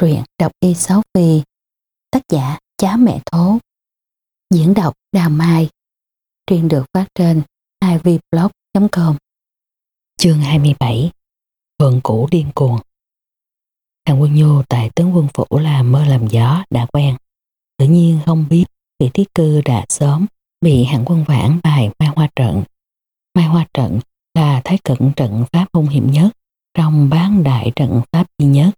Truyện đọc y sáu phi, Tác giả Chá Mẹ Thố. Diễn đọc Đào Mai. Truyện được phát trên ivblog.com Chương 27 Phượng cũ điên cuồng. Thằng quân nhu tại tướng quân phủ là mơ làm gió đã quen. Tự nhiên không biết vị thiết cư đã sớm bị hạng quân vãn bài mai hoa trận. Mai hoa trận là thái cận trận pháp hung hiểm nhất trong bán đại trận pháp duy nhất.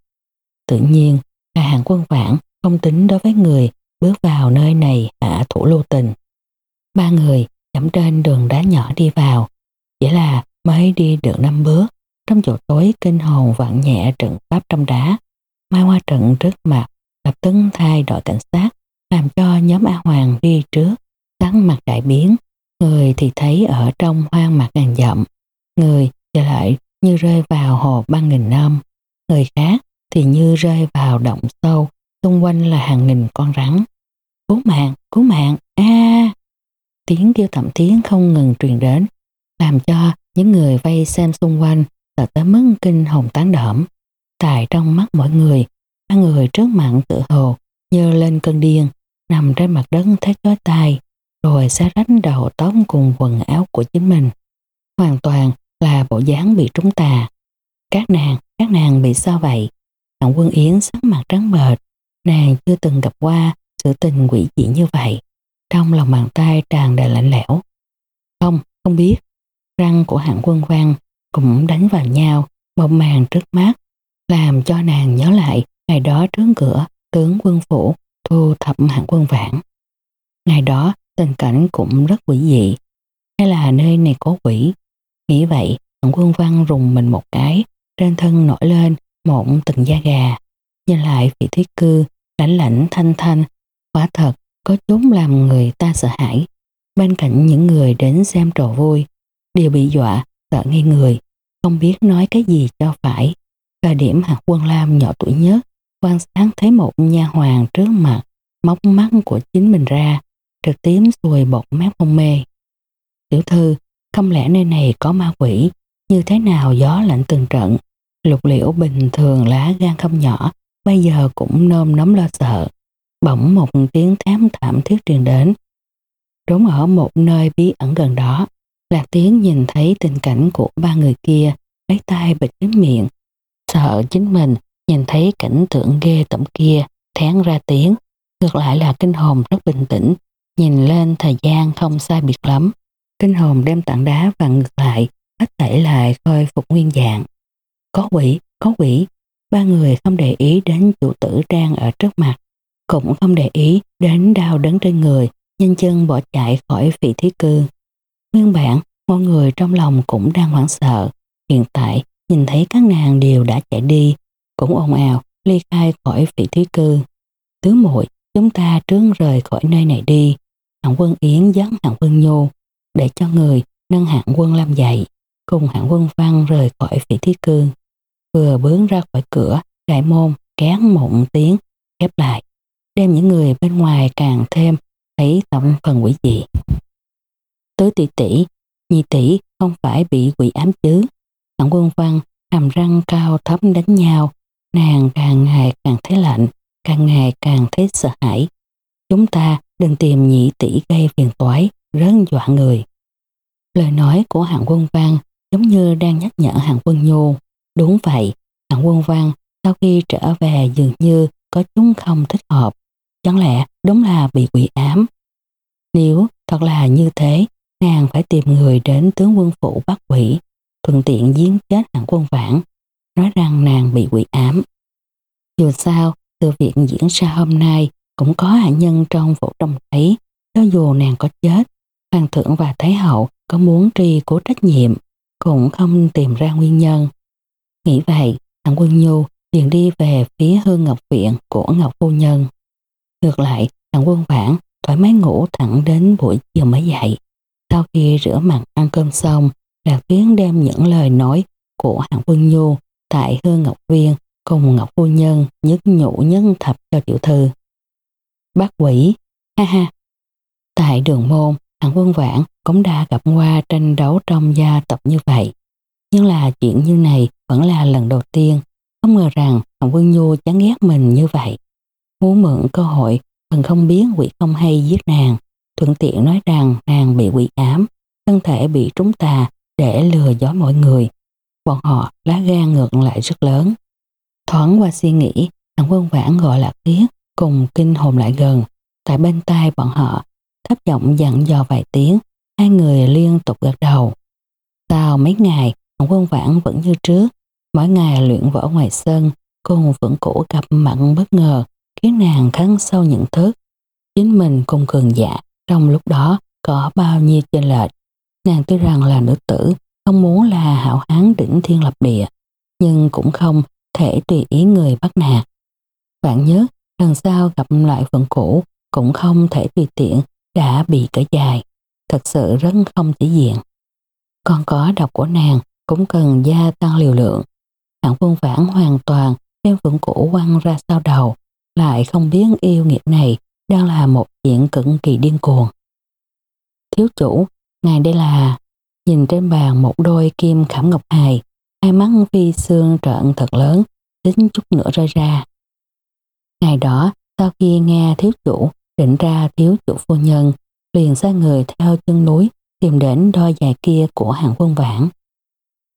Tự nhiên là hàng quân vãn không tính đối với người bước vào nơi này hạ thủ lưu tình. Ba người dẫm trên đường đá nhỏ đi vào, chỉ là mới đi được năm bước, trong chỗ tối kinh hồn vặn nhẹ trận pháp trong đá. Mai hoa trận trước mặt lập tức thay đổi cảnh sát, làm cho nhóm A Hoàng đi trước, sáng mặt đại biến, người thì thấy ở trong hoang mặt ngàn dặm, người trở lại như rơi vào hồ ba nghìn năm, người khác thì như rơi vào động sâu, xung quanh là hàng nghìn con rắn. Cứu mạng, cứu mạng, a Tiếng kêu thậm tiếng không ngừng truyền đến, làm cho những người vây xem xung quanh sợ tới mức kinh hồn tán đỡm. Tại trong mắt mọi người, ba người trước mặt tự hồ nhơ lên cơn điên, nằm trên mặt đất thét chói tai, rồi xé rách đầu tóc cùng quần áo của chính mình. Hoàn toàn là bộ dáng bị trúng tà. Các nàng, các nàng bị sao vậy? Hạng quân Yến sắc mặt trắng bệch, nàng chưa từng gặp qua sự tình quỷ dị như vậy. Trong lòng bàn tay tràn đầy lạnh lẽo. Không, không biết. Răng của hạng quân văn cũng đánh vào nhau, một màn trước mắt, làm cho nàng nhớ lại ngày đó trước cửa tướng quân phủ thu thập hạng quân vãn. Ngày đó tình cảnh cũng rất quỷ dị. Hay là nơi này có quỷ? Nghĩ vậy, hạng quân văn rùng mình một cái, trên thân nổi lên một từng da gà. Nhìn lại vị thiết cư, lãnh lãnh thanh thanh, quả thật có chốn làm người ta sợ hãi. Bên cạnh những người đến xem trò vui, đều bị dọa, sợ ngay người, không biết nói cái gì cho phải. Và điểm hạt quân lam nhỏ tuổi nhất, quan sát thấy một nha hoàng trước mặt, móc mắt của chính mình ra, trực tiếp xuôi bột mép hôn mê. Tiểu thư, không lẽ nơi này có ma quỷ, như thế nào gió lạnh từng trận, lục liễu bình thường lá gan không nhỏ, bây giờ cũng nôm nóng lo sợ. Bỗng một tiếng thám thảm thiết truyền đến. Trốn ở một nơi bí ẩn gần đó, Lạc Tiến nhìn thấy tình cảnh của ba người kia, lấy tay bịt kín miệng. Sợ chính mình nhìn thấy cảnh tượng ghê tẩm kia, thán ra tiếng. Ngược lại là kinh hồn rất bình tĩnh, nhìn lên thời gian không sai biệt lắm. Kinh hồn đem tảng đá và ngược lại, hết thảy lại khôi phục nguyên dạng. Có quỷ, có quỷ, ba người không để ý đến chủ tử trang ở trước mặt, cũng không để ý đến đau đớn trên người, nhanh chân bỏ chạy khỏi vị thí cư. Nguyên bản, mọi người trong lòng cũng đang hoảng sợ, hiện tại nhìn thấy các nàng đều đã chạy đi, cũng ồn ào ly khai khỏi vị thí cư. Tứ muội chúng ta trướng rời khỏi nơi này đi. Hạng quân Yến dẫn hạng quân Nhô để cho người nâng hạng quân Lam dậy, cùng hạng quân Văn rời khỏi vị thí cư. Vừa bước ra khỏi cửa, đại môn kén mộng tiếng khép lại, đem những người bên ngoài càng thêm thấy tổng phần quỷ dị. Tứ tỷ tỷ, nhị tỷ không phải bị quỷ ám chứ. Hạng quân Văn hàm răng cao thấp đánh nhau, nàng càng ngày càng thấy lạnh, càng ngày càng thấy sợ hãi. Chúng ta đừng tìm nhị tỷ gây phiền toái, rớn dọa người. Lời nói của hạng quân văn giống như đang nhắc nhở hạng quân nhu. Đúng vậy, hạng quân văn sau khi trở về dường như có chúng không thích hợp. Chẳng lẽ đúng là bị quỷ ám? Nếu thật là như thế, nàng phải tìm người đến tướng quân phủ bắt quỷ, thuận tiện giếng chết hạng quân vãn, nói rằng nàng bị quỷ ám. Dù sao, sự việc diễn ra hôm nay cũng có hạ nhân trong vụ trông thấy, cho dù nàng có chết, hoàng thượng và thái hậu có muốn tri cố trách nhiệm, cũng không tìm ra nguyên nhân. Nghĩ vậy, thằng quân nhu liền đi về phía hương ngọc viện của ngọc phu nhân. Ngược lại, thằng quân vãn thoải mái ngủ thẳng đến buổi chiều mới dậy. Sau khi rửa mặt ăn cơm xong, Lạc Tuyến đem những lời nói của hạng quân nhu tại hương ngọc viên cùng ngọc phu nhân nhất nhủ nhân thập cho tiểu thư. Bác quỷ, ha ha. Tại đường môn, hạng quân vãn cũng đã gặp qua tranh đấu trong gia tộc như vậy. Nhưng là chuyện như này vẫn là lần đầu tiên. Không ngờ rằng Hồng Quân Nhu chán ghét mình như vậy. Muốn mượn cơ hội thần không biết quỷ không hay giết nàng, thuận tiện nói rằng nàng bị quỷ ám, thân thể bị trúng tà để lừa dối mọi người. Bọn họ lá gan ngược lại rất lớn. Thoáng qua suy nghĩ, thằng quân vãn gọi là Tiết cùng kinh hồn lại gần. Tại bên tai bọn họ, thấp giọng dặn dò vài tiếng, hai người liên tục gật đầu. Sau mấy ngày, thằng quân vãn vẫn như trước, mỗi ngày luyện võ ngoài sân, cùng vẫn cũ gặp mặn bất ngờ, khiến nàng khấn sâu nhận thức. Chính mình cùng cường giả, trong lúc đó có bao nhiêu chênh lệch. Nàng tuy rằng là nữ tử, không muốn là hảo hán đỉnh thiên lập địa, nhưng cũng không thể tùy ý người bắt nạt. Bạn nhớ, lần sau gặp lại vận cũ cũng không thể tùy tiện đã bị cởi dài. Thật sự rất không chỉ diện. Còn có độc của nàng cũng cần gia tăng liều lượng. Hạng vương vãn hoàn toàn đem phượng cũ quăng ra sau đầu, lại không biết yêu nghiệt này đang là một chuyện cực kỳ điên cuồng. Thiếu chủ, ngài đây là nhìn trên bàn một đôi kim khảm ngọc hài, hai mắt phi xương trợn thật lớn, tính chút nữa rơi ra. Ngày đó, sau khi nghe thiếu chủ định ra thiếu chủ phu nhân, liền sai người theo chân núi tìm đến đôi giày kia của hạng quân vãn.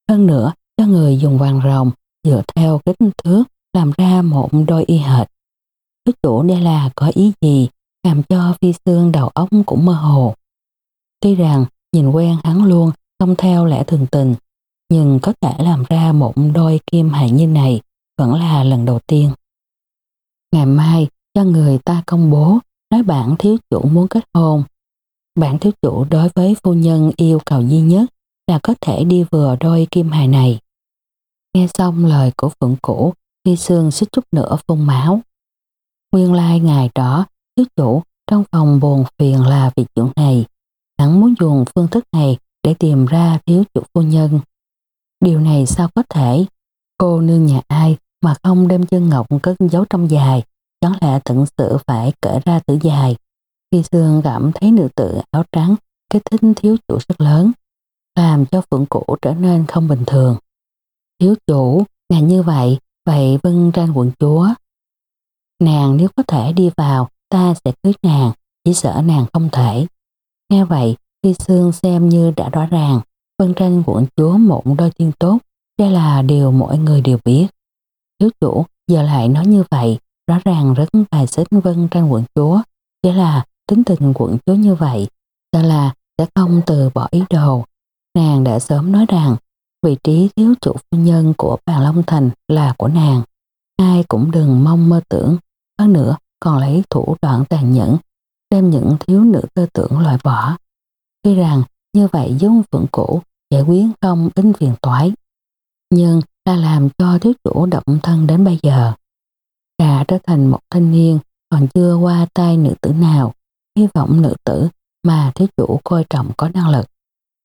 Hơn nữa, cho người dùng vàng rồng dựa theo kích thước làm ra một đôi y hệt. thứ chủ đây là có ý gì làm cho phi xương đầu óc cũng mơ hồ. Tuy rằng nhìn quen hắn luôn không theo lẽ thường tình, nhưng có thể làm ra một đôi kim hài như này vẫn là lần đầu tiên. Ngày mai cho người ta công bố nói bản thiếu chủ muốn kết hôn. Bản thiếu chủ đối với phu nhân yêu cầu duy nhất là có thể đi vừa đôi kim hài này. Nghe xong lời của phượng cũ, Phi Sương xích chút nữa phun máu. Nguyên lai ngày đó, thiếu chủ trong phòng buồn phiền là vì chuyện này. Hắn muốn dùng phương thức này để tìm ra thiếu chủ phu nhân. Điều này sao có thể? Cô nương nhà ai mà không đem chân ngọc cất giấu trong dài, chẳng lẽ tận sự phải cởi ra tử dài. Phi sương cảm thấy nữ tử áo trắng cái thích thiếu chủ rất lớn, làm cho phượng cũ trở nên không bình thường. Thiếu chủ, ngài như vậy, vậy vân tranh quận chúa. Nàng nếu có thể đi vào, ta sẽ cưới nàng, chỉ sợ nàng không thể. Nghe vậy, Phi Sương xem như đã rõ ràng, Vân Tranh quận chúa mộng đôi tiên tốt, đây là điều mỗi người đều biết. Thiếu chủ giờ lại nói như vậy, rõ ràng rất bài xích Vân Tranh quận chúa, chỉ là tính tình quận chúa như vậy, ta là sẽ không từ bỏ ý đồ. Nàng đã sớm nói rằng vị trí thiếu chủ phu nhân của bàn Long Thành là của nàng. Ai cũng đừng mong mơ tưởng, hơn nữa còn lấy thủ đoạn tàn nhẫn, đem những thiếu nữ tư tưởng loại bỏ. Tuy rằng như vậy giống phượng cũ giải quyết không ít phiền toái, nhưng đã làm cho thiếu chủ động thân đến bây giờ. Đã trở thành một thanh niên còn chưa qua tay nữ tử nào, hy vọng nữ tử mà thiếu chủ coi trọng có năng lực,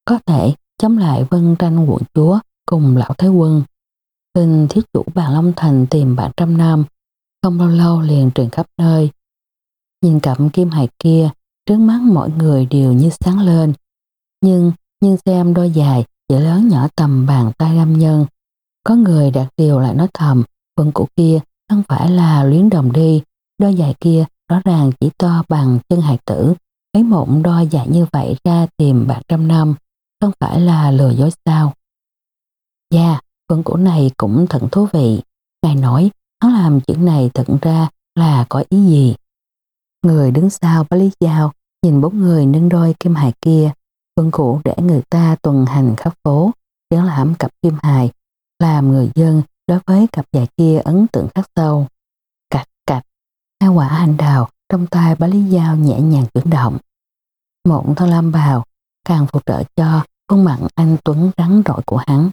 có thể chống lại vân tranh quận chúa cùng lão Thái Quân. Tin thiết chủ bàn Long Thành tìm bạn trăm năm, không lâu lâu liền truyền khắp nơi. Nhìn cẩm kim hài kia, trước mắt mọi người đều như sáng lên. Nhưng, nhưng xem đôi dài chỉ lớn nhỏ tầm bàn tay nam nhân. Có người đạt điều lại nói thầm, vân cụ kia không phải là luyến đồng đi, đôi dài kia rõ ràng chỉ to bằng chân hài tử. Lấy mộng đo dài như vậy ra tìm bạn trăm năm, không phải là lừa dối sao. Dạ, vân cổ này cũng thật thú vị. Ngài nói, hắn làm chuyện này thật ra là có ý gì? Người đứng sau bá lý giao nhìn bốn người nâng đôi kim hài kia Vân cổ để người ta tuần hành khắp phố, triển lãm cặp kim hài, làm người dân đối với cặp dài kia ấn tượng khắc sâu. Cạch cạch, hai quả hành đào trong tay bá lý dao nhẹ nhàng chuyển động. Mộn thân lam bào càng phụ trợ cho khuôn mặt anh Tuấn rắn rỏi của hắn.